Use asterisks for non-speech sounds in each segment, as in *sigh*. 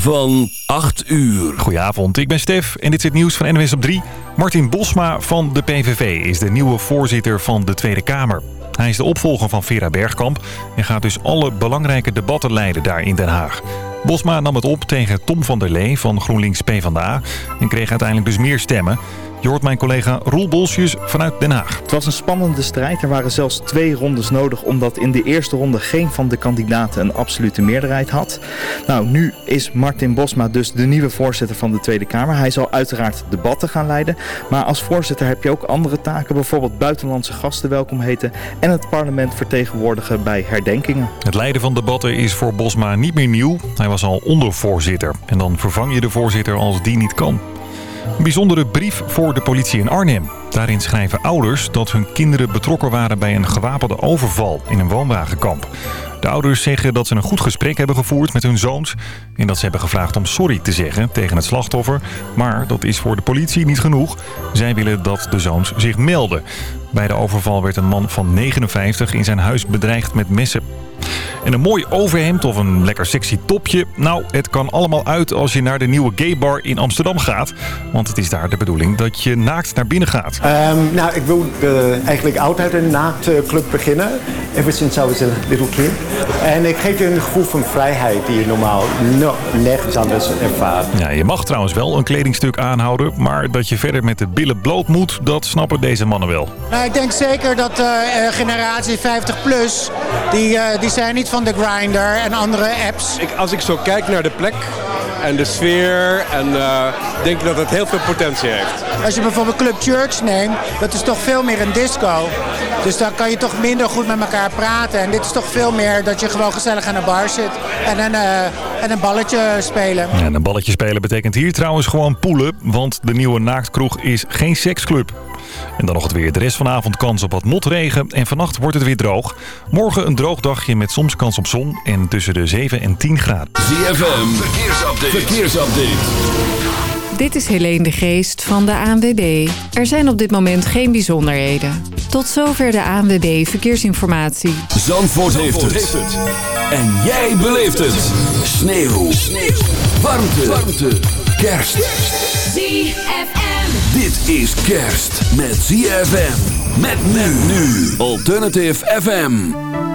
van 8 uur. Goedenavond, ik ben Stef en dit is het nieuws van NOS op 3. Martin Bosma van de PVV is de nieuwe voorzitter van de Tweede Kamer. Hij is de opvolger van Vera Bergkamp en gaat dus alle belangrijke debatten leiden daar in Den Haag. Bosma nam het op tegen Tom van der Lee van GroenLinks PvdA en kreeg uiteindelijk dus meer stemmen. Je hoort mijn collega Roel Bolsjes vanuit Den Haag. Het was een spannende strijd. Er waren zelfs twee rondes nodig omdat in de eerste ronde geen van de kandidaten een absolute meerderheid had. Nou, nu is Martin Bosma dus de nieuwe voorzitter van de Tweede Kamer. Hij zal uiteraard debatten gaan leiden. Maar als voorzitter heb je ook andere taken. Bijvoorbeeld buitenlandse gasten welkom heten en het parlement vertegenwoordigen bij herdenkingen. Het leiden van debatten is voor Bosma niet meer nieuw. Hij was al ondervoorzitter. En dan vervang je de voorzitter als die niet kan. Een bijzondere brief voor de politie in Arnhem. Daarin schrijven ouders dat hun kinderen betrokken waren bij een gewapende overval in een woonwagenkamp. De ouders zeggen dat ze een goed gesprek hebben gevoerd met hun zoons... en dat ze hebben gevraagd om sorry te zeggen tegen het slachtoffer. Maar dat is voor de politie niet genoeg. Zij willen dat de zoons zich melden. Bij de overval werd een man van 59 in zijn huis bedreigd met messen. En een mooi overhemd of een lekker sexy topje. Nou, het kan allemaal uit als je naar de nieuwe gaybar in Amsterdam gaat. Want het is daar de bedoeling dat je naakt naar binnen gaat. Um, nou, ik wil uh, eigenlijk altijd een naaktclub beginnen. Ever since I was a little kid. En ik geef je een gevoel van vrijheid die je normaal no, nergens anders ervaart. Ja, je mag trouwens wel een kledingstuk aanhouden. Maar dat je verder met de billen bloot moet, dat snappen deze mannen wel. Nou, ik denk zeker dat uh, generatie 50 plus, die, uh, die zijn niet van de Grindr en andere apps. Ik, als ik zo kijk naar de plek en de sfeer, en uh, denk ik dat het heel veel potentie heeft. Als je bijvoorbeeld Club Church neemt, dat is toch veel meer een disco. Dus dan kan je toch minder goed met elkaar praten. En dit is toch veel meer dat je gewoon gezellig aan de bar zit en een, uh, en een balletje spelen. Ja, en een balletje spelen betekent hier trouwens gewoon poelen, want de nieuwe naaktkroeg is geen seksclub. En dan nog het weer. De rest vanavond kans op wat motregen. En vannacht wordt het weer droog. Morgen een droog dagje met soms kans op zon. En tussen de 7 en 10 graden. ZFM, verkeersupdate. verkeersupdate. Dit is Helene de Geest van de ANWB. Er zijn op dit moment geen bijzonderheden. Tot zover de ANWB Verkeersinformatie. Zandvoort, heeft, het. En jij beleeft het. Sneeuw. Sneeuw. Warmte. Warmte. Kerst. ZFM. Dit is kerst met ZFM. Met men nu. Alternative FM.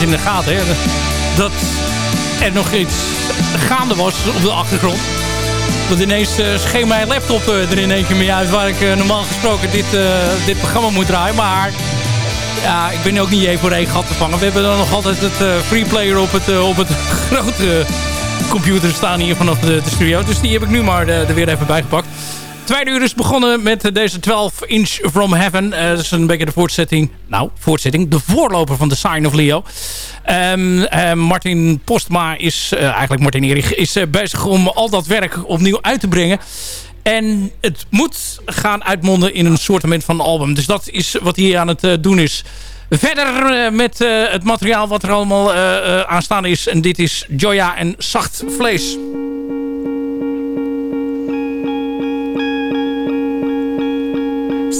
In de gaten. Hè. Dat er nog iets gaande was op de achtergrond. Want ineens uh, scheen mijn laptop uh, er in één keer mee uit... waar ik uh, normaal gesproken dit, dit programma moet draaien. Maar ja, ik ben ook niet even voor één gat te vangen. We hebben dan nog altijd het free player op het, op het *laughs* grote computer staan hier vanaf de, de, studio. Dus die heb ik nu maar er weer even bijgepakt. Tweede uur is begonnen met deze 12 Inch From Heaven. dat is een beetje de voortzetting. Nou, voortzetting. De voorloper van The Sign of Leo. Um, Martin Postma is, uh, eigenlijk Martin Erich, is bezig om al dat werk opnieuw uit te brengen. En het moet gaan uitmonden in een soort van album. Dus dat is wat hij aan het doen is. Verder met het materiaal wat er allemaal aanstaan is. En dit is Joya en Zacht Vlees.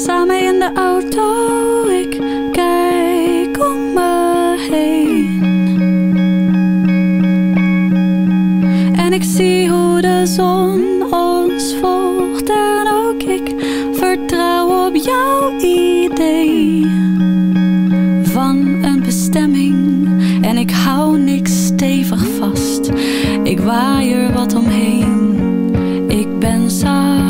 Samen in de auto, ik kijk om me heen. En ik zie hoe de zon ons volgt. En ook ik vertrouw op jouw idee van een bestemming. En ik hou niks stevig vast. Ik waai er wat omheen. Ik ben zacht.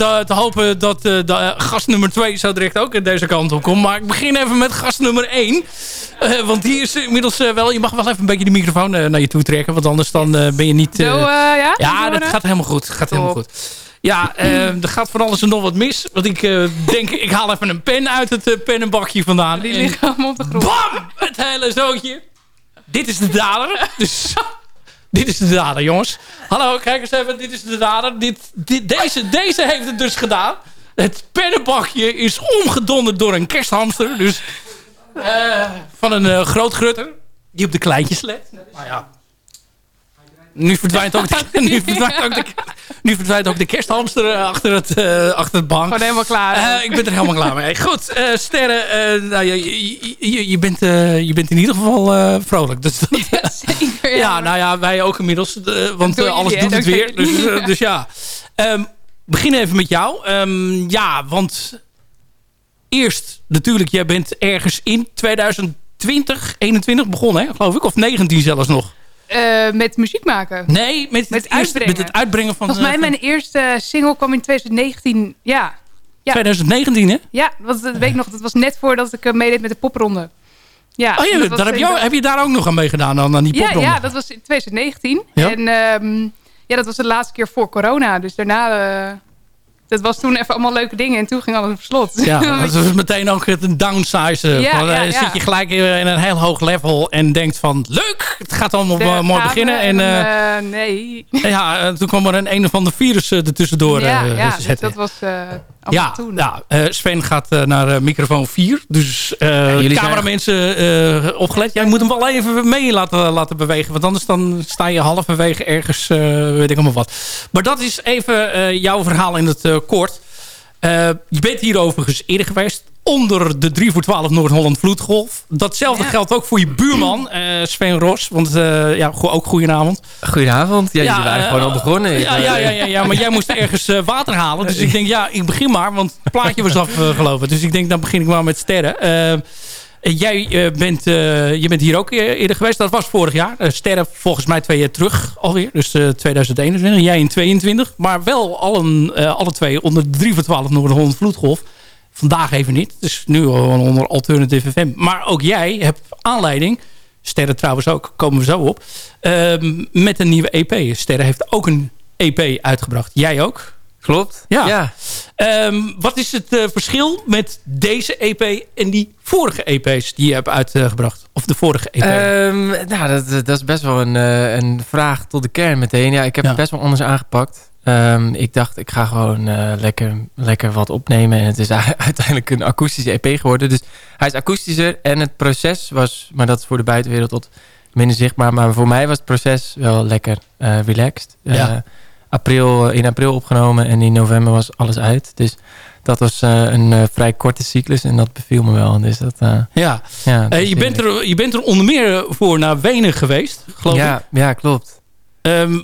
Eh, eh, te hopen dat eh, de, eh, gast nummer 2 zo direct ook deze kant op komt. Maar ik begin even met gast nummer 1. want die is inmiddels eh, wel... Je mag wel even een beetje de microfoon eh, naar je toe trekken. Want anders dan eh, ben je niet... eh, Zo, eh, ja? ja, dat gaat helemaal goed. Gaat helemaal goed. Ja, eh, er gaat van alles en nog wat mis. Want ik eh, denk, ik haal even een pen uit het eh, pennenbakje vandaan. Die liggen allemaal op de grond. Bam! Het hele zootje. Dit is de dader. Dus *laughs* Dit is de dader, jongens. Hallo, kijk eens even. Dit is de dader. Dit, dit, deze, deze heeft het dus gedaan. Het pennenbakje is omgedonderd door een kersthamster. Dus eh, van een eh, groot grutter. Die op de kleintjes let. Nou ja. Nu verdwijnt ook de, *laughs* nu verdwijnt ook de, nu verdwijnt ook de kersthamster eh, achter het, eh, achter het bank. Gewoon helemaal klaar. Eh, ik ben er helemaal klaar mee. Goed, eh, Sterren, nou, je, je, je, bent, je bent in ieder geval vrolijk. Dus dat, *laughs* Zeker, ja, nou ja, wij ook inmiddels. want alles doet het weer. Dus, jullie. eh, *laughs* dus ja. Begin even met jou. Ehm, ja, want eerst natuurlijk, jij bent ergens in 2020, 21 begonnen, hè, geloof ik. Of 19 zelfs nog. Eh, met muziek maken. Nee, met, Met het, eerste- uitbrengen. met het uitbrengen van... Volgens mij eh, van mijn eerste single kwam in 2019. Ja. Ja, 2019, hè? ja want dat weet ik nog. Dat was net voordat ik eh, meedeed met de popronde. Ja, Oh ja, daar heb, je, heb je daar ook nog aan meegedaan dan, aan die ja, popronde? ja, dat was in 2019. Ja. En ehm, ja, dat was de laatste keer voor corona. Dus daarna... dat was toen even allemaal leuke dingen. En toen ging alles op slot. Ja, *laughs* dat is meteen ook het een downsize. Ja, eh, ja, ja. Zit je gelijk in in een heel hoog level en denkt van... Leuk, het gaat allemaal De eh, mooi beginnen. En, en, eh, eh, nee. ja, eh, toen kwam er een een of ander virus eh, ertussendoor ja, eh, ja dus dat was ja, ja eh, Sven gaat eh, naar eh, microfoon 4. Dus eh zijn- cameramensen eh, opgelet. Jij moet hem wel even mee laten, laten bewegen. Want anders dan sta je halverwege ergens, eh, weet ik allemaal wat. Maar dat is even eh, jouw verhaal in het kort. Eh, je bent hier overigens eerder geweest. Onder de 3 voor 12 Noord-Holland Vloedgolf. Datzelfde Ja. geldt ook voor je buurman, eh, Sven Ros. Want eh, ja, go- ook goedenavond. Goedenavond. Ja, Ja, jullie waren eh, gewoon al begonnen. Ja, ja, ja, ja, ja, maar jij moest ergens water halen. Dus ik denk, ja, ik begin maar. Want het plaatje was afgelopen. Dus ik denk, dan begin ik maar met sterren. Eh, jij eh, bent, eh, je bent hier ook eerder geweest. Dat was vorig jaar. Sterren volgens mij twee jaar terug alweer. Dus eh 2021. Jij in 22. Maar wel allen, alle twee onder de 3 voor 12 Noord-Holland Vloedgolf. Vandaag even niet. Dus nu onder Alternative FM. Maar ook jij hebt aanleiding... Sterren trouwens ook, komen we zo op. ehm, met een nieuwe EP. Sterren heeft ook een EP uitgebracht. Jij ook? Klopt. Ja. ja. Ehm, wat is het eh, verschil met deze EP en die vorige EP's die je hebt uitgebracht? Of de vorige EP? Ehm, nou, dat, dat is best wel een, eh, een vraag tot de kern meteen. Ja, ik heb Ja. het best wel anders aangepakt. Ehm, ik dacht, ik ga gewoon eh, lekker, lekker wat opnemen. En het is *laughs* uiteindelijk een akoestische EP geworden. Dus hij is akoestischer. En het proces was, maar dat is voor de buitenwereld wat minder zichtbaar. Maar voor mij was het proces wel lekker eh, relaxed. Ja. Eh, april, in april opgenomen en in november was alles uit. Dus dat was een vrij korte cyclus en dat beviel me wel. Dus dat, ja. ja, dat je, bent er, je bent er onder meer voor naar Wenen geweest, geloof ik. ja, ja, klopt. Ehm,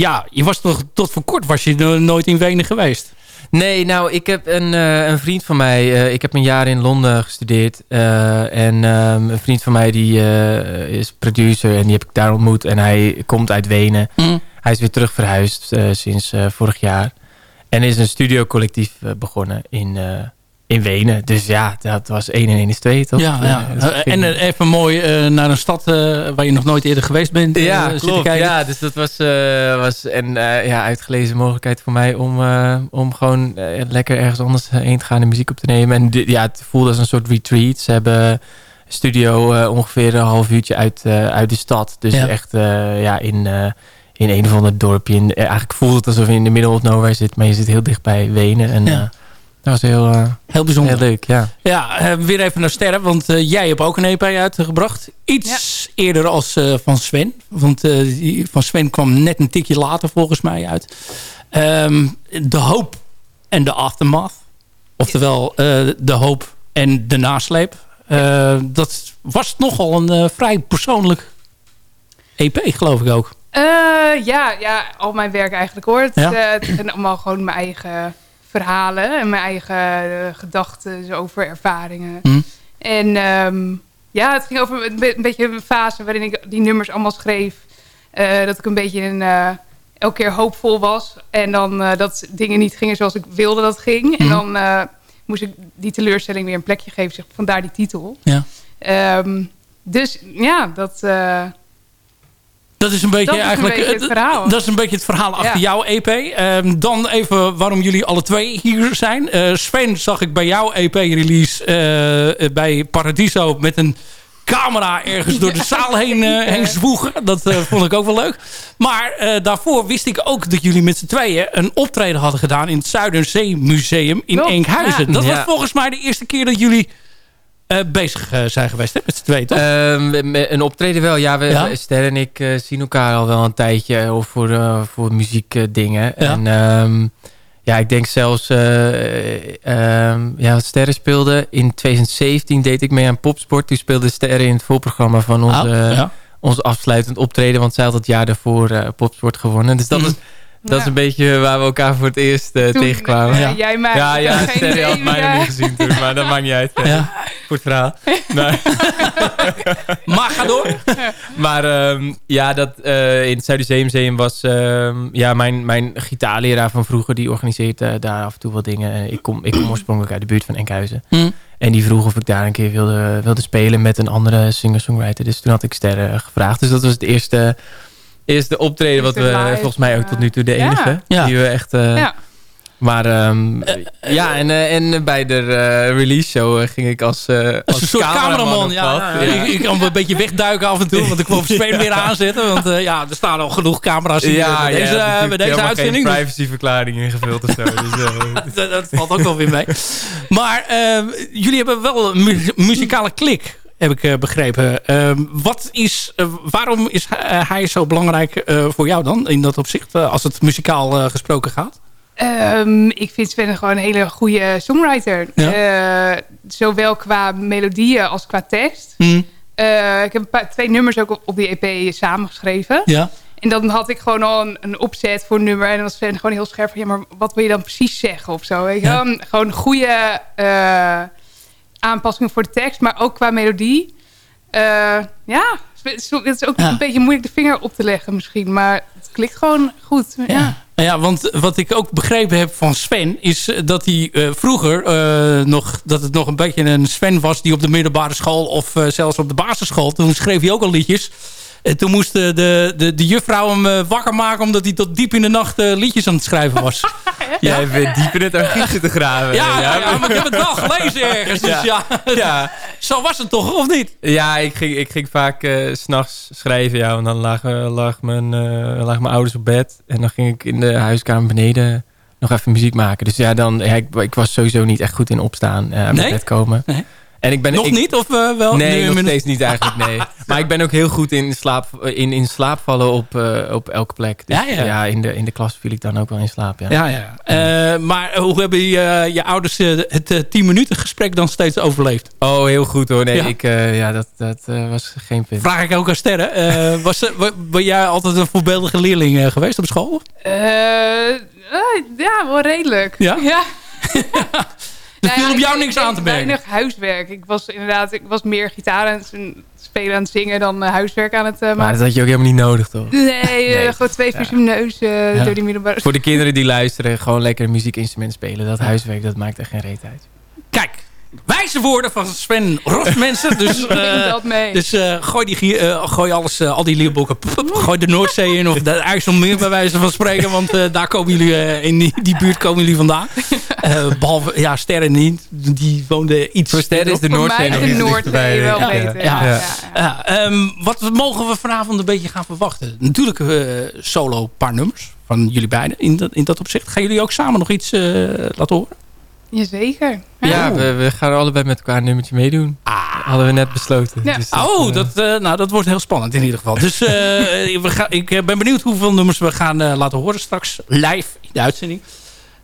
ja, je was toch tot voor kort was je no- nooit in Wenen geweest. Nee, nou, ik heb een, eh, een vriend van mij. eh, ik heb een jaar in Londen gestudeerd. eh, en ehm, een vriend van mij die is producer en die heb ik daar ontmoet. En hij komt uit Wenen. Mm. Hij is weer terug verhuisd sinds vorig jaar. En is een studiocollectief begonnen in, in Wenen. Dus ja, dat was 1 en 1 is 2, toch? Ja, ja. Dat Eh, en eh, even mooi eh, naar een stad waar je nog nooit eerder geweest bent. ja, klopt. Ja, dus dat was, eh, was een ja, uitgelezen mogelijkheid voor mij om, om gewoon lekker ergens anders heen te gaan en muziek op te nemen. En ja, het voelde als een soort retreat. Ze hebben een studio ongeveer een half uurtje uit, uit de stad. Dus Ja. echt ja, in, in een of ander dorpje. In, eigenlijk voelde het alsof je in de middle of nowhere zit, maar je zit heel dicht bij Wenen. En Ja. Dat was heel, eh, Heel bijzonder. heel leuk, ja. Ja, eh, weer even naar Sterren, want eh, jij hebt ook een EP uitgebracht. Iets eerder als eh, van Sven. Want eh, die van Sven kwam net een tikje later volgens mij uit. Ehm, de hoop en de aftermath. Oftewel eh, de hoop en de nasleep. Eh, dat was nogal een eh, vrij persoonlijk EP, geloof ik ook. Eh, ja, ja, al mijn werk eigenlijk hoor. Het, Ja? eh, het zijn allemaal gewoon mijn eigen verhalen en mijn eigen eh, gedachten over ervaringen. Hm. En ehm, ja, het ging over een, be- een beetje een fase waarin ik die nummers allemaal schreef. Eh, dat ik een beetje een, eh, elke keer hoopvol was. En dan dat dingen niet gingen zoals ik wilde dat ging. En Mhm. dan moest ik die teleurstelling weer een plekje geven. Zeg, vandaar die titel. Ja. Ehm, dus ja, dat... eh, Dat is een beetje Dat is een eigenlijk beetje het eh, verhaal. Dat is een beetje het verhaal achter Ja. jouw EP. Ehm, dan even waarom jullie alle twee hier zijn. Eh, Sven zag ik bij jouw EP-release bij Paradiso met een camera ergens door de zaal heen, eh, heen zwoegen. Dat eh, vond ik ook wel leuk. Maar eh, daarvoor wist ik ook dat jullie met z'n tweeën een optreden hadden gedaan... in het Zuiderzeemuseum in Enkhuizen. ja. Dat was volgens mij de eerste keer dat jullie eh, bezig eh, zijn geweest hè, met z'n tweeën, toch? Ehm, een optreden wel. Ja, we, Ja? Ster en ik eh, zien elkaar al wel een tijdje of voor, voor muziekdingen. Ja. En ehm, ja, ik denk zelfs... eh, ehm, ja, Sterren speelde. In 2017 deed ik mee aan Popsport. Toen speelde Sterren in het voorprogramma van onze, Ah, ja. ons afsluitend optreden. Want zij had het jaar daarvoor Popsport gewonnen. Dus dat, Mhm. is, dat is een beetje waar we elkaar voor het eerst eh, Toen, tegenkwamen. eh, ja. Jij mij. Ja, ja, Sterren had mij nog niet gezien toen, maar dat maakt niet uit. Ja. Voor het verhaal. Nee. *laughs* Maar ga door. Maar ehm, ja, dat, eh, in het Zuiderzeemuseum was ehm, ja, mijn, mijn gitaarleraar van vroeger. Die organiseert eh, daar af en toe wat dingen. Eh, ik, kom, ik kom oorspronkelijk uit de buurt van Enkhuizen. Hm. En die vroeg of ik daar een keer wilde, wilde spelen met een andere singer-songwriter. Dus toen had ik Sterren gevraagd. Dus dat was het eerste, eerste optreden wat we live, volgens mij ook eh, tot nu toe de ja. enige. Ja. Die we echt... eh, Ja. Maar ehm, ja, en, eh, en bij de eh, release show eh, ging ik als, eh als, Als een soort cameraman. Ja. Ik, ik kan een beetje wegduiken af en toe. Want ik wil op *laughs* spelen weer aanzetten. Want eh, ja, er staan al genoeg camera's hier Ja, bij deze, eh, bij deze helemaal uitzending. geen Dus privacyverklaring ingevuld of zo. Dus, eh, *laughs* dat, dat valt ook wel weer mee. Maar eh, jullie hebben wel een mu- muzikale klik. Heb ik eh, begrepen. Ehm, wat is, eh, waarom is hij, hij zo belangrijk eh, voor jou dan? In dat opzicht. eh, als het muzikaal eh, gesproken gaat. Ehm, ik vind Sven gewoon een hele goede songwriter. Eh, zowel qua melodieën als qua tekst. Hm. Eh, ik heb een paar, twee nummers ook op, op die EP samengeschreven. Ja. En dan had ik gewoon al een, een opzet voor een nummer. En dan was Sven gewoon heel scherp van... ja, maar wat wil je dan precies zeggen of zo? Weet je Ja. Gewoon goede eh aanpassingen voor de tekst. Maar ook qua melodie. Eh, ja, het is, ook Ja. een beetje moeilijk de vinger op te leggen misschien. Maar het klikt gewoon goed. Ja. Nou ja, want wat ik ook begrepen heb van Sven... is eh, dat hij eh, vroeger nog... dat het nog een beetje een Sven was... die op de middelbare school of zelfs op de basisschool... toen schreef hij ook al liedjes. En toen moest de, de, de, de juffrouw hem eh, wakker maken... omdat hij tot diep in de nacht eh, liedjes aan het schrijven was. *laughs* Jij bent diep in het archief zitten graven. ja, ja, maar ik heb het wel gelezen ergens. Dus ja, ja. *laughs* zo was het toch, of niet? Ja, ik ging, ik ging vaak eh, s s'nachts schrijven. Ja, want dan lagen lag mijn, eh, lagen mijn ouders op bed. En dan ging ik in de huiskamer beneden nog even muziek maken. Dus ja, dan, ja, ik, ik was sowieso niet echt goed in opstaan en uit Nee? bed komen. Nee. En ik ben, Nog ik- niet? Of eh, wel? Nee, Nu nog steeds niet eigenlijk, nee. *laughs* Maar ik ben ook heel goed in slaap, in, in slaap vallen op, eh, op elke plek. Dus Ja, ja. in, de, in de klas viel ik dan ook wel in slaap, ja. Ja, ja. Eh, maar hoe hebben je, je ouders het eh, 10 minuten gesprek dan steeds overleefd? Oh, heel goed hoor. Nee, Ja. ik, eh, ja, dat, dat eh, was geen punt. Vraag ik ook aan Sterren. Eh, was, ben jij altijd een voorbeeldige leerling eh, geweest op school? Ja, wel redelijk. Ja? ja. *laughs* Er Nou viel ja, op jou ik- niks ik aan te merken. Weinig huiswerk. Ik was inderdaad, ik was meer gitaar aan het spelen, aan het zingen dan eh, huiswerk aan het eh, Maar maken. dat had je ook helemaal niet nodig, toch? Nee, eh, gewoon twee eh, Ja. door die middelbare Voor de kinderen die luisteren, gewoon lekker een muziekinstrument spelen. Dat huiswerk, dat maakt echt geen reet uit. Kijk, wijze woorden van Sven Rost, mensen. Dus, *laughs* eh, dat mee. dus eh, gooi, die, eh, gooi alles, al die leerboeken. gooi de Noordzee in of de IJsselmeer bij wijze van spreken. Want eh, daar komen jullie, eh, in die, die buurt komen jullie vandaan. Eh, behalve, ja, Sterren niet. Die woonde iets Voor Sterren is de Noordzee nog de Noordzee dichterbij, wel beter. Ja. Ja, Ja. ja, ja. Ja, ehm, wat mogen we vanavond een beetje gaan verwachten? Natuurlijk eh, solo paar nummers van jullie beiden in dat, in dat opzicht. Gaan jullie ook samen nog iets eh, laten horen? Jazeker. Ja, we, we gaan allebei met elkaar een nummertje meedoen. Hadden we net besloten. Ja. Dus Oh, eh, dat, eh, nou, dat wordt heel spannend in ieder geval. Dus eh, *laughs* we gaan, ik ben benieuwd hoeveel nummers we gaan eh, laten horen straks live in de uitzending.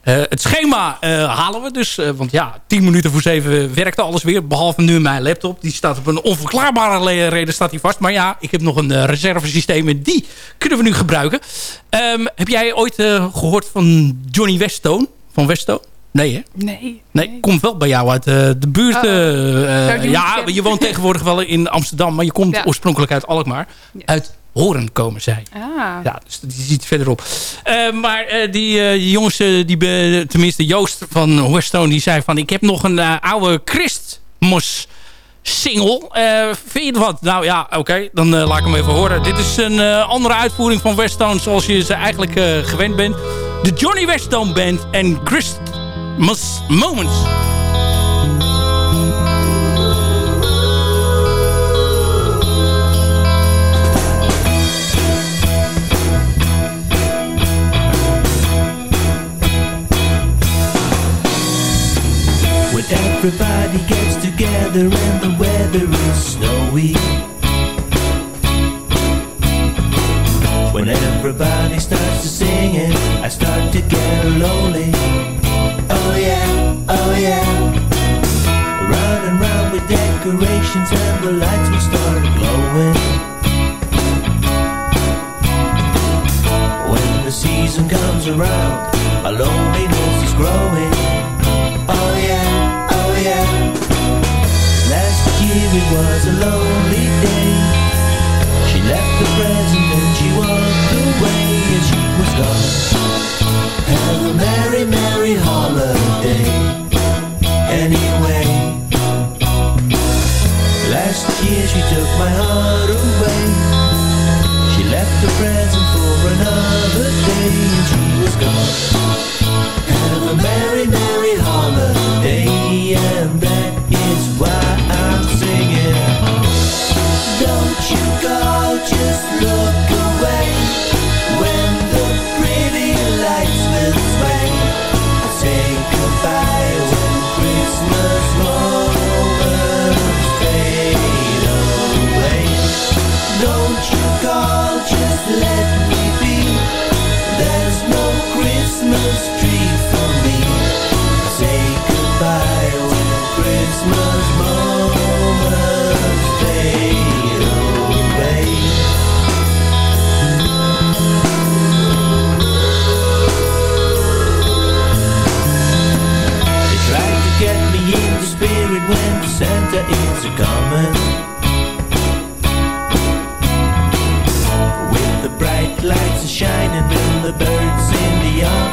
Eh, het schema eh, halen we dus. eh, want ja, 10 minuten voor 7 werkte alles weer. Behalve nu mijn laptop. Die staat op een onverklaarbare reden staat die vast. Maar ja, ik heb nog een reservesysteem en die kunnen we nu gebruiken. Ehm, heb jij ooit eh, gehoord van Johnny Westone? Van Westone? Nee hè? Nee. Nee, komt wel bij jou uit eh, de buurt. Die ja, je woont tegenwoordig wel in Amsterdam, maar je komt Ja. oorspronkelijk uit Alkmaar. Uit Horen komen zij. Ah. Ja, dus die ziet verderop. Maar die, die jongens, die tenminste Joost van Westone, die zei van... ik heb nog een oude Christmas single. Vind je het wat? Nou ja, oké, dan laat ik hem even horen. Dit is een andere uitvoering van Westone zoals je ze eigenlijk gewend bent. De Johnny Westone Band en Moments. When everybody gets together and the weather is snowy When everybody starts to sing it, I start to get lonely with decorations and the lights will start glowing. When the season comes around, my loneliness is growing. Oh yeah, oh yeah. Last year it was a lonely day. She left the present and she walked away and she was gone. Have a merry, merry holiday. She took my heart away. She left the present for another day and she was gone. Have a merry, merry holiday, and that is why I'm singing. Don't you go, just look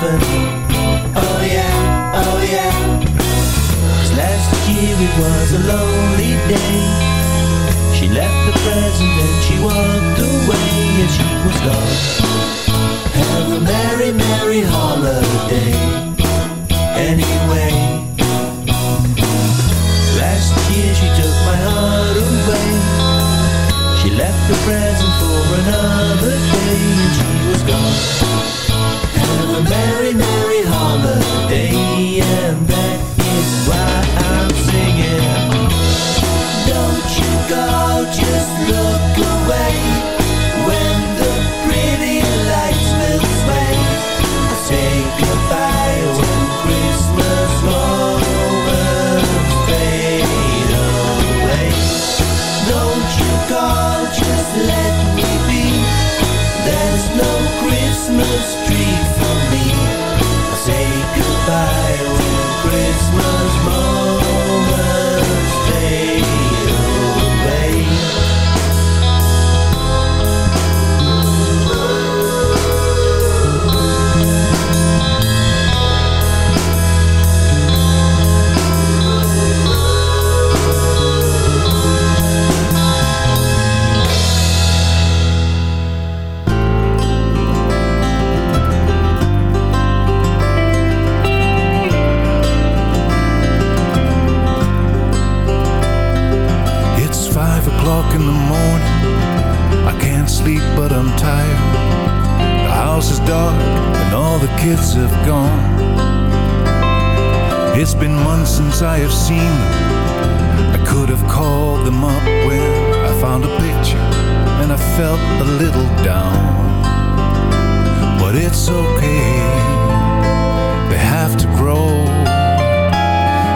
the oven. Oh yeah, oh yeah. 'Cause last year it was a lonely day. She left the present and she walked away and she was gone. Have a merry, merry holiday. Anyway, last year she took my heart the present for another day and she was gone. Have a merry, merry holiday, and that is why I'm singing. Don't you go, just look kids have gone. It's been months since I have seen them. I could have called them up when I found a picture and I felt a little down. But it's okay. They have to grow.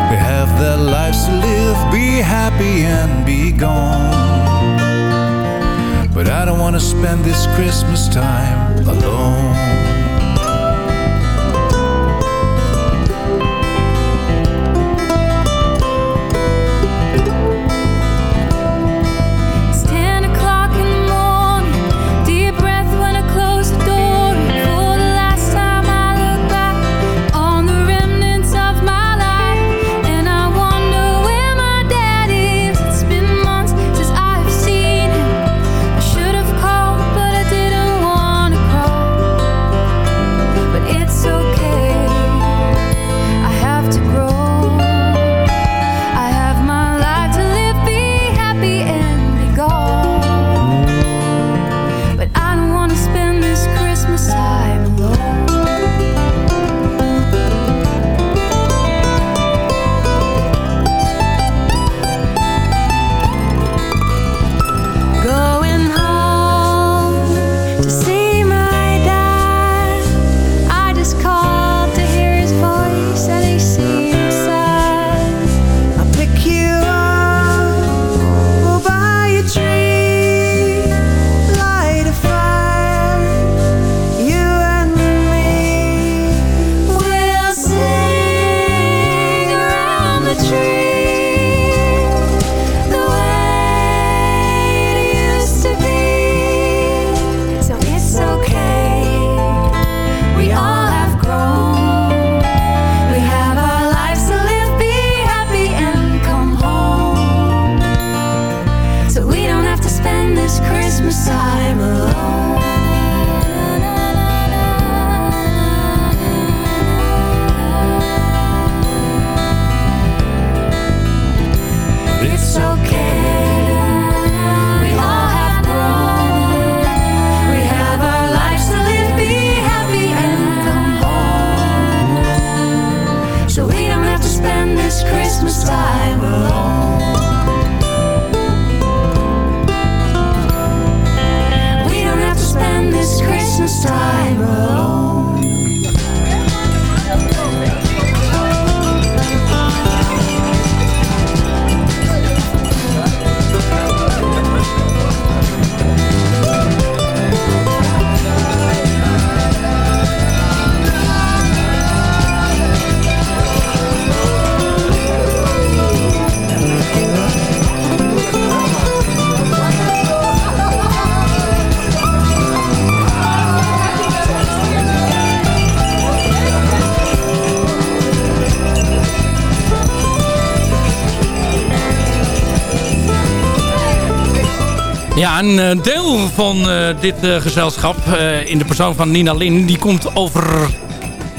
They have their lives to live, be happy and be gone. But I don't want to spend this Christmas time alone. Een eh, deel van eh, dit eh, gezelschap in de persoon van Nina Lin... die komt over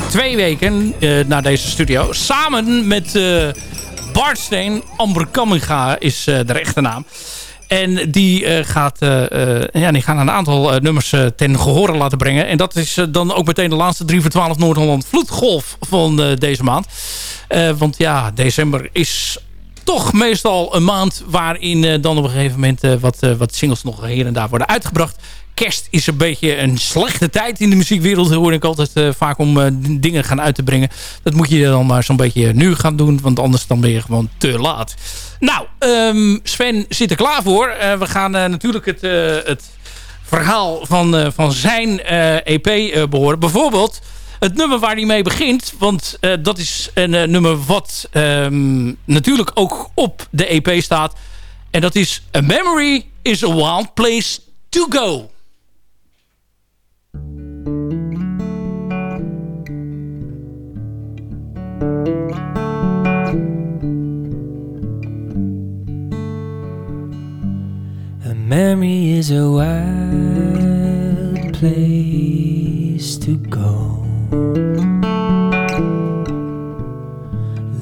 twee weken naar deze studio. Samen met eh Bart Steen. Amber Kamminga is de echte naam. En die, gaat, ja, die gaan een aantal nummers ten gehore laten brengen. En dat is dan ook meteen de laatste 3 voor 12 Noord-Holland vloedgolf van deze maand. Want ja, december is toch meestal een maand waarin eh, dan op een gegeven moment eh, wat, eh, wat singles nog hier en daar worden uitgebracht. Kerst is een beetje een slechte tijd in de muziekwereld. Hoor ik altijd vaak om dingen gaan uit te brengen. Dat moet je dan maar zo'n beetje nu gaan doen. Want anders dan ben je gewoon te laat. Nou, ehm, Sven zit er klaar voor. We gaan natuurlijk het, het verhaal van, van zijn EP eh, behoren. Bijvoorbeeld het nummer waar hij mee begint. Want eh, dat is een eh, nummer wat ehm, natuurlijk ook op de EP staat. En dat is A Memory is a Wild Place to Go. A memory is a wild place to go.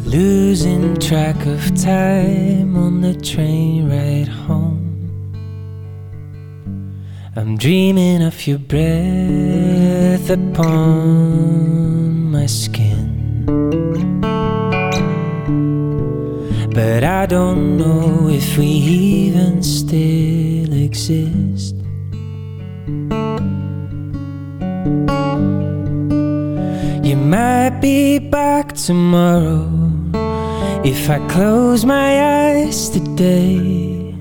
Losing track of time on the train ride home. I'm dreaming of your breath upon my skin. But I don't know if we even still exist. You might be back tomorrow if I close my eyes today.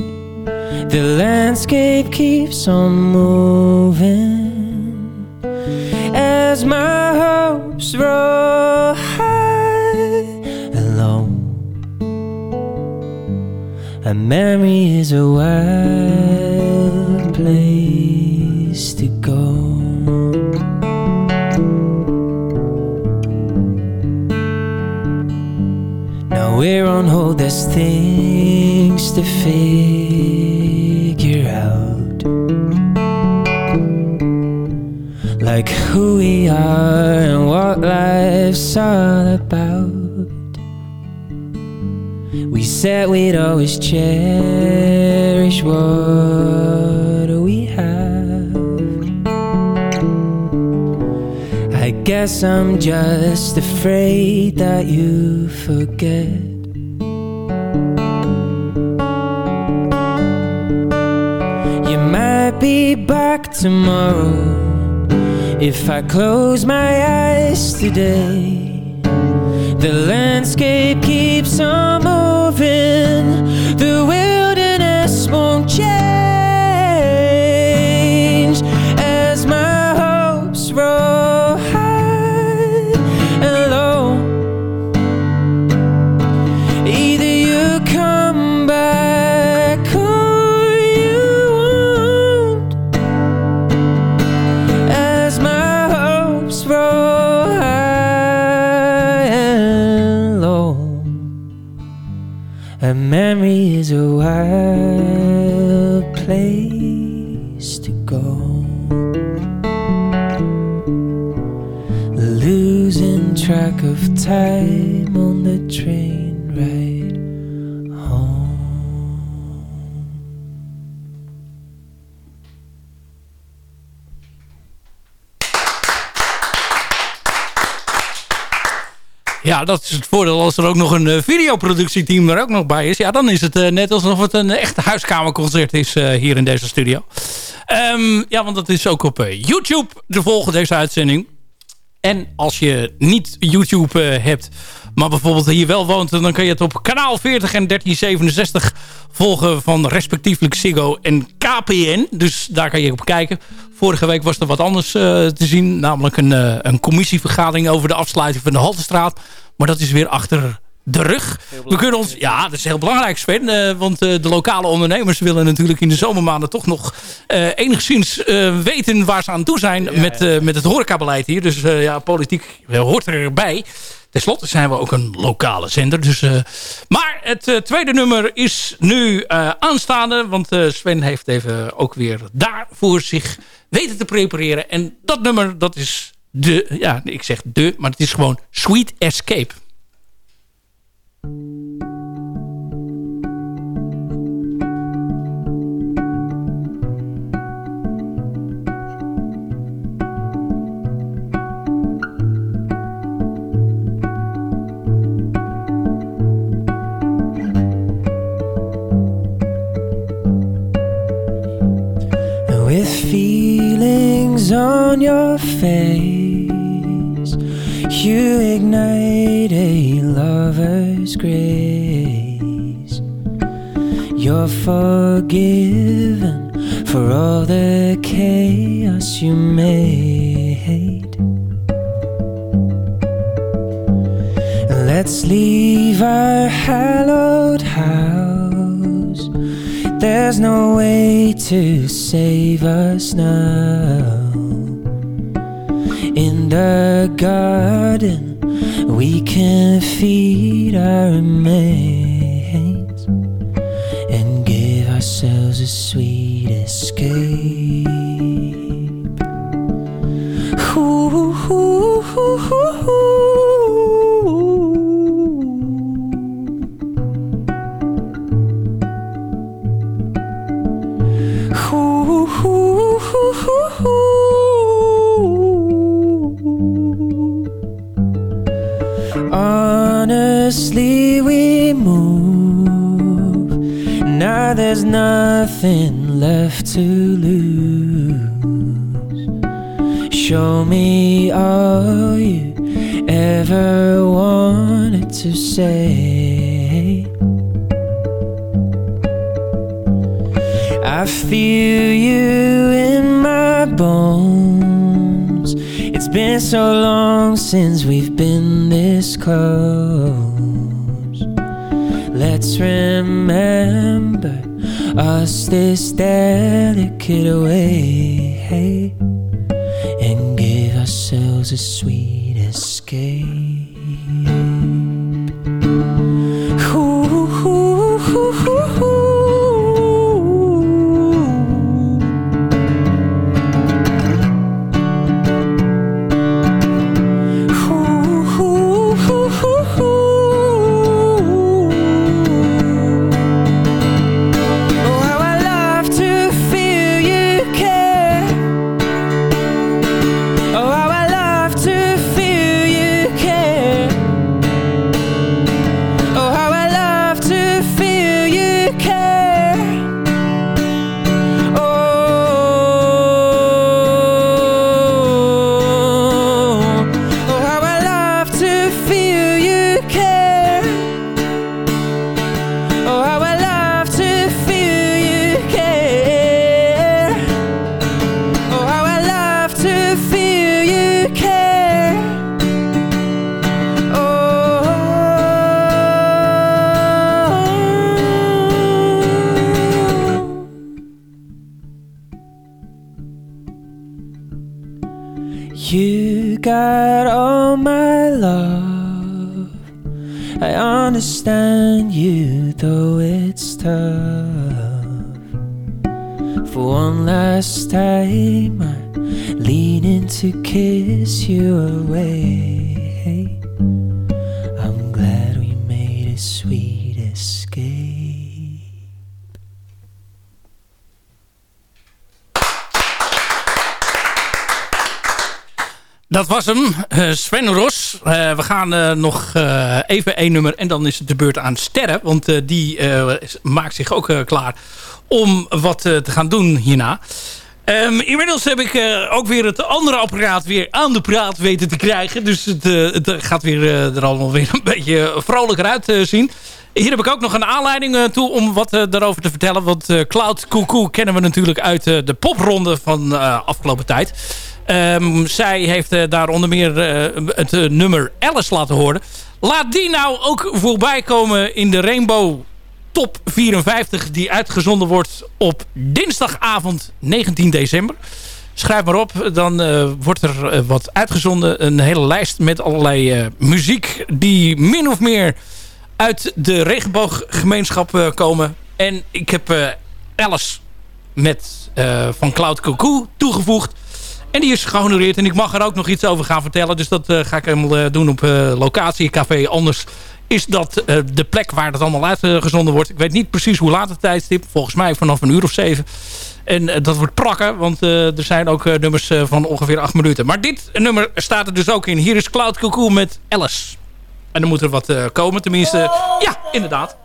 The landscape keeps on moving as my hopes roll high alone. A memory is a wild place to go. We're on hold, there's things to figure out. Like who we are and what life's all about. We said we'd always cherish what we have. I guess I'm just afraid that you forget. Be back tomorrow if I close my eyes today. The landscape keeps on moving. The wilderness won't change memory is a wild place to go. Losing track of time Ja, dat is het voordeel als er ook nog een eh, videoproductieteam er ook nog bij is. Ja, dan is het eh, net alsof het een echt huiskamerconcert is eh, hier in deze studio. Ehm, ja, want dat is ook op YouTube te volgen, deze uitzending. En als je niet YouTube hebt, maar bijvoorbeeld hier wel woont... dan kun je het op kanaal 40 en 1367 volgen van respectievelijk Ziggo en KPN. Dus daar kan je op kijken. Vorige week was er wat anders te zien. Namelijk een, een commissievergadering over de afsluiting van de Haltestraat. Maar dat is weer achter de rug. We kunnen ons, ja, dat is heel belangrijk, Sven. eh, want eh, de lokale ondernemers willen natuurlijk in de zomermaanden toch nog eh, enigszins weten waar ze aan toe zijn met, eh, met het horecabeleid hier. Dus ja, politiek hoort erbij. Ten slotte zijn we ook een lokale zender. Dus, maar het tweede nummer is nu aanstaande. Want Sven heeft even ook weer daarvoor zich weten te prepareren. En dat nummer, dat is de... Ja, ik zeg de, maar het is gewoon Sweet Escape. On your face, you ignite a lover's grace. You're forgiven for all the chaos you made. Let's leave our hallowed house. There's no way to save us now kindergarten, we can feed our maids. So long since we've been this close. Let's remember us this delicate way Sven Ros. Eh, we gaan eh, nog eh, even één nummer en dan is het de beurt aan Sterren. Want die maakt zich ook klaar om wat te gaan doen hierna. Ehm, inmiddels heb ik eh, ook weer het andere apparaat weer aan de praat weten te krijgen. Dus het, eh, het gaat weer, eh, er allemaal weer een *laughs* beetje vrolijker uit te zien. Hier heb ik ook nog een aanleiding eh, toe om wat eh, daarover te vertellen. Want eh, Cloud Cuckoo kennen we natuurlijk uit eh, de popronde van eh, afgelopen tijd. Ehm, zij heeft eh, daar onder meer eh, het eh, nummer Alice laten horen. Laat die nou ook voorbij komen in de Rainbow Top 54... die uitgezonden wordt op dinsdagavond 19 december. Schrijf maar op, dan eh, wordt er eh, wat uitgezonden. Een hele lijst met allerlei eh, muziek die min of meer uit de regenbooggemeenschap komen. En ik heb Alice met, van Cloud Cuckoo toegevoegd. En die is gehonoreerd en ik mag er ook nog iets over gaan vertellen. Dus dat ga ik helemaal doen op locatie, café. Anders is dat eh, de plek waar het allemaal uitgezonden wordt. Ik weet niet precies hoe laat het tijdstip. Volgens mij vanaf een uur of zeven. En eh, dat wordt prakken, want eh, er zijn ook nummers van ongeveer acht minuten. Maar dit nummer staat er dus ook in. Hier is Cloud Cuckoo met Alice. En dan moet er wat komen, tenminste. Ja, inderdaad.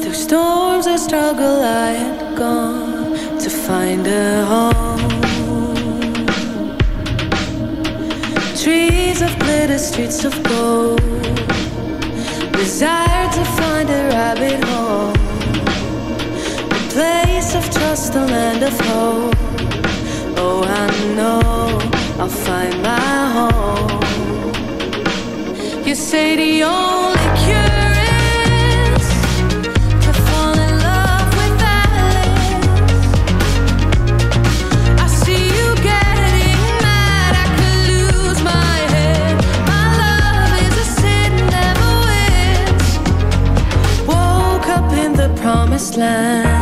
Through storms of struggle, I had gone to find a home. Trees of glitter, streets of gold. Desire to find a rabbit hole. A place of trust, a land of hope. Oh, I know I'll find my home. You say the only the promised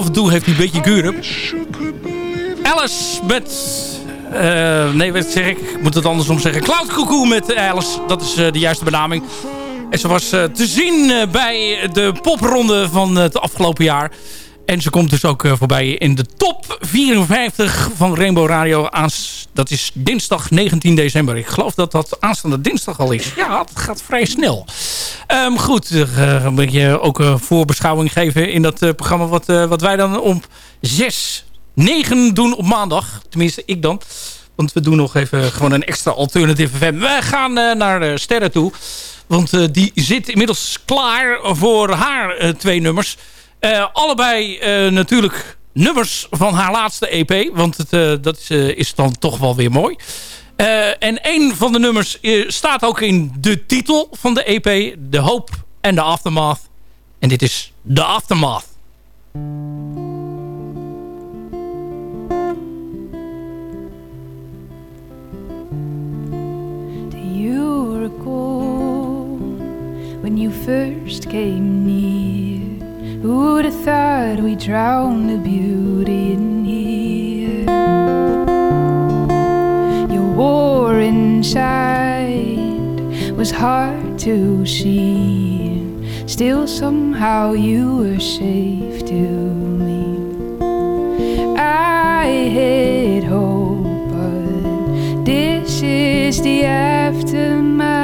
af en toe heeft hij een beetje kuren. Alice met... eh, nee, wat zeg ik? Moet het andersom zeggen. Cloud met Alice. Dat is eh, de juiste benaming. En ze was eh, te zien eh, bij de popronde van het afgelopen jaar. En ze komt dus ook eh, voorbij in de top 54 van Rainbow Radio. Dat is dinsdag 19 december. Ik geloof dat dat aanstaande dinsdag al is. Ja, het gaat vrij snel. Ehm, goed, eh, een beetje ook een voorbeschouwing geven in dat eh, programma... Wat, eh, wat wij dan om 6, 9 doen op maandag. Tenminste, ik dan. Want we doen nog even gewoon een extra alternative FM. We gaan eh, naar sterren toe. Want eh, die zit inmiddels klaar voor haar eh, twee nummers. Eh, allebei eh, natuurlijk nummers van haar laatste EP. Want het, eh, dat is, is dan toch wel weer mooi. En een van de nummers staat ook in de titel van de EP. The Hope and the Aftermath. En dit is The Aftermath. Do you recall when you first came near? Who would have thought we drowned the beauty in here? Your war inside was hard to see. Still, somehow, you were safe to me. I had hope, but this is the aftermath.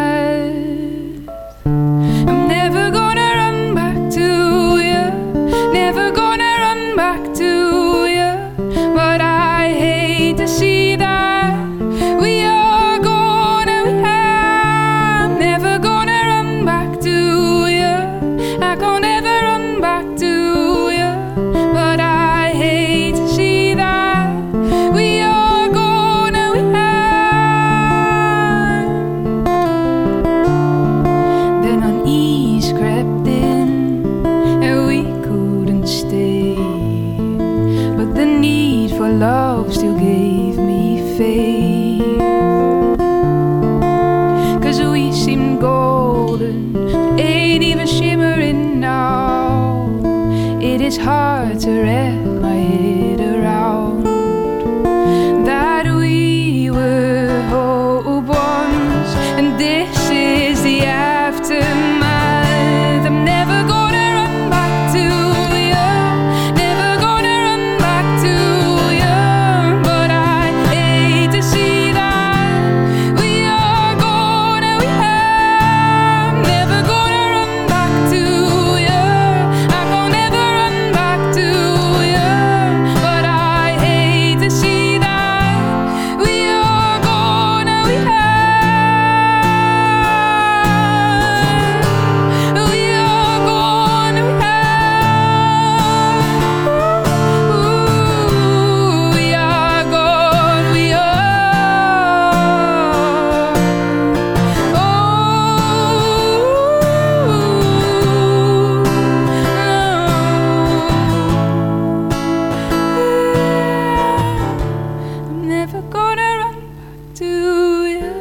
To you.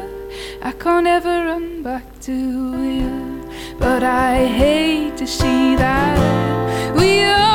I can't ever run back to you. But I hate to see that we are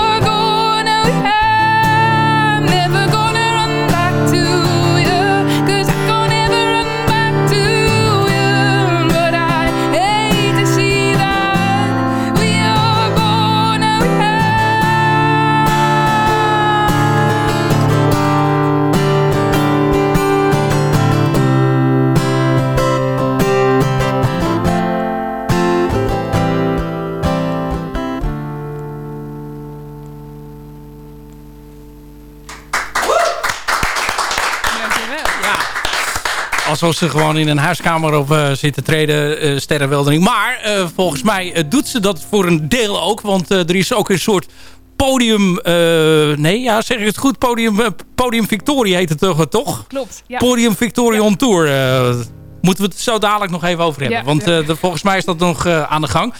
Alsof ze gewoon in een huiskamer op eh, zitten treden, eh sterrenweldering. Maar eh, volgens mij doet ze dat voor een deel ook. Want er is ook een soort podium... nee, ja, zeg ik het goed? Podium, podium Victoria heet het toch? toch? Klopt, ja. Podium Victoria on Tour. moeten we het zo dadelijk nog even over hebben. Ja, want de- volgens mij is dat nog aan de gang.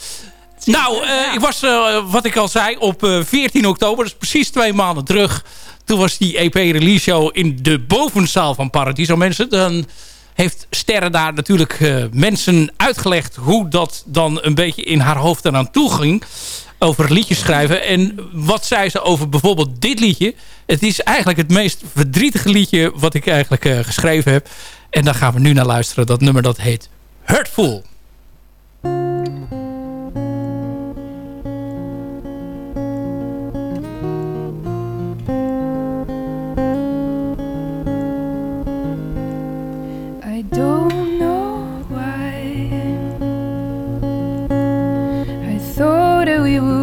Nou, ik was, wat ik al zei, op eh, 14 oktober, dus precies twee maanden terug. Toen was die EP-release show in de bovenzaal van Paradiso. Mensen, dan heeft Sterren daar natuurlijk eh, mensen uitgelegd... hoe dat dan een beetje in haar hoofd eraan toe ging. Over liedjes schrijven. En wat zei ze over bijvoorbeeld dit liedje? Het is eigenlijk het meest verdrietige liedje... wat ik eigenlijk eh, geschreven heb. En daar gaan we nu naar luisteren. Dat nummer dat heet Hurtful.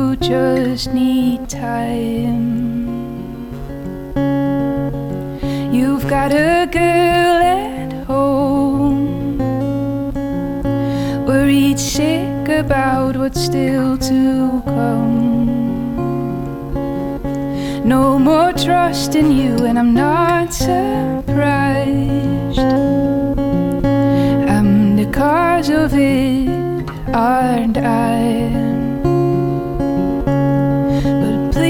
You just need time. You've got a girl at home, worried sick about what's still to come. No more trust in you, and I'm not surprised. I'm the cause of it, aren't I?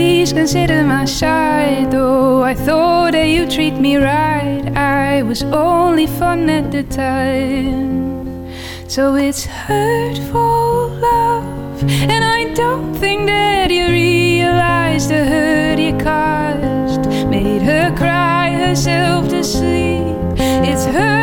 Please consider my side, though I thought that you treat me right. I was only fun at the time. So it's hurtful love, and I don't think that you realize the hurt you caused. Made her cry herself to sleep. It's hurtful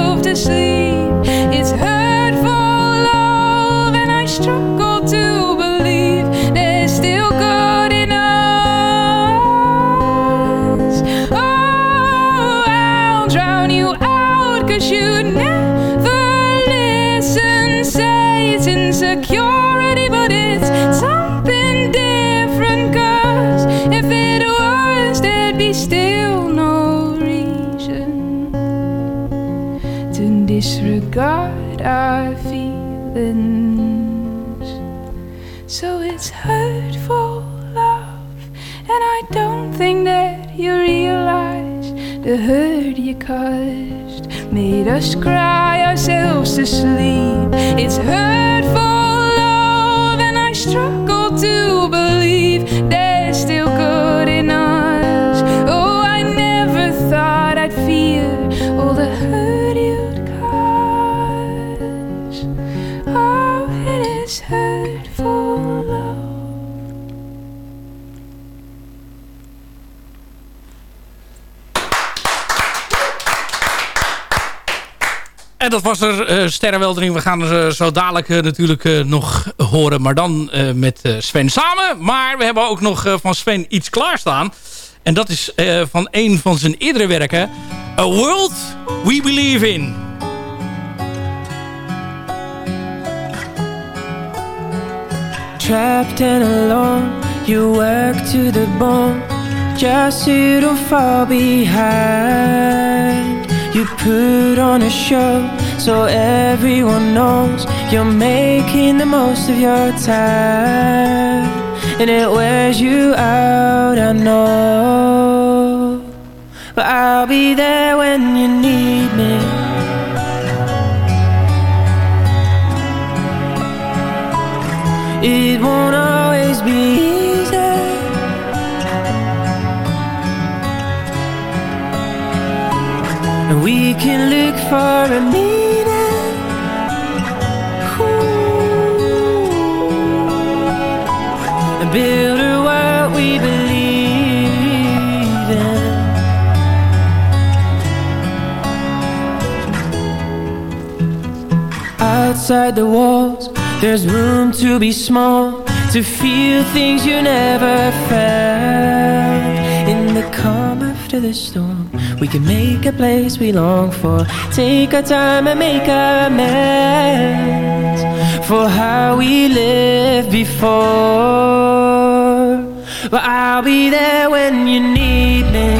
herself to sleep. It's hurtful love, and I struggle our feelings. So it's hurtful love, and I don't think that you realize the hurt you caused. Made us cry ourselves to sleep. It's hurtful love, and I struggle Sterrenweldering. We gaan er eh, zo dadelijk eh, natuurlijk eh, nog horen. Maar dan met Sven samen. Maar we hebben ook nog van Sven iets klaarstaan. En dat is van een van zijn eerdere werken. A World We Believe In. Trapped and alone, you work to the bone just so you fall behind. You put on a show so everyone knows you're making the most of your time, and it wears you out. I know, but I'll be there when you need me. It won't can look for a meaning. Ooh. And build a world we believe in. Outside the walls, there's room to be small, to feel things you never felt. In the calm after the storm, we can make a place we long for. Take our time and make amends for how we lived before. But I'll be there when you need me.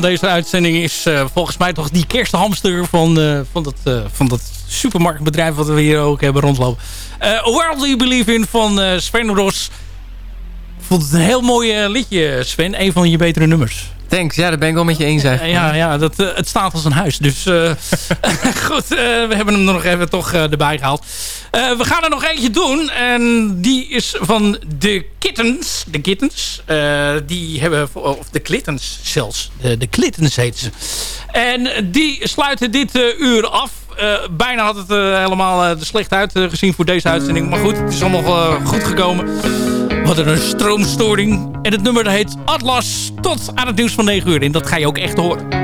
van deze uitzending is eh, volgens mij toch die kersthamster van, eh, van, dat, eh, van dat supermarktbedrijf wat we hier ook hebben rondlopen. World Do You Believe In van Sven Ros. Ik vond het een heel mooi liedje, Sven. Een van je betere nummers. Thanks, ja, daar ben ik wel met je eens eigenlijk. ja, ja dat, eh, het staat als een huis. Dus eh, *laughs* goed, eh, we hebben hem er nog even toch erbij gehaald. Eh, we gaan er nog eentje doen. En die is van de Kittens. De Kittens. die hebben, of de Klittens zelfs. De, de Klittens heet ze. En die sluiten dit uur af. Bijna had het helemaal er slecht uitgezien voor deze uitzending. Maar goed, het is allemaal goed gekomen. Hadden een stroomstoring. En het nummer heet Atlas. Tot aan het nieuws van 9 uur. En dat ga je ook echt horen.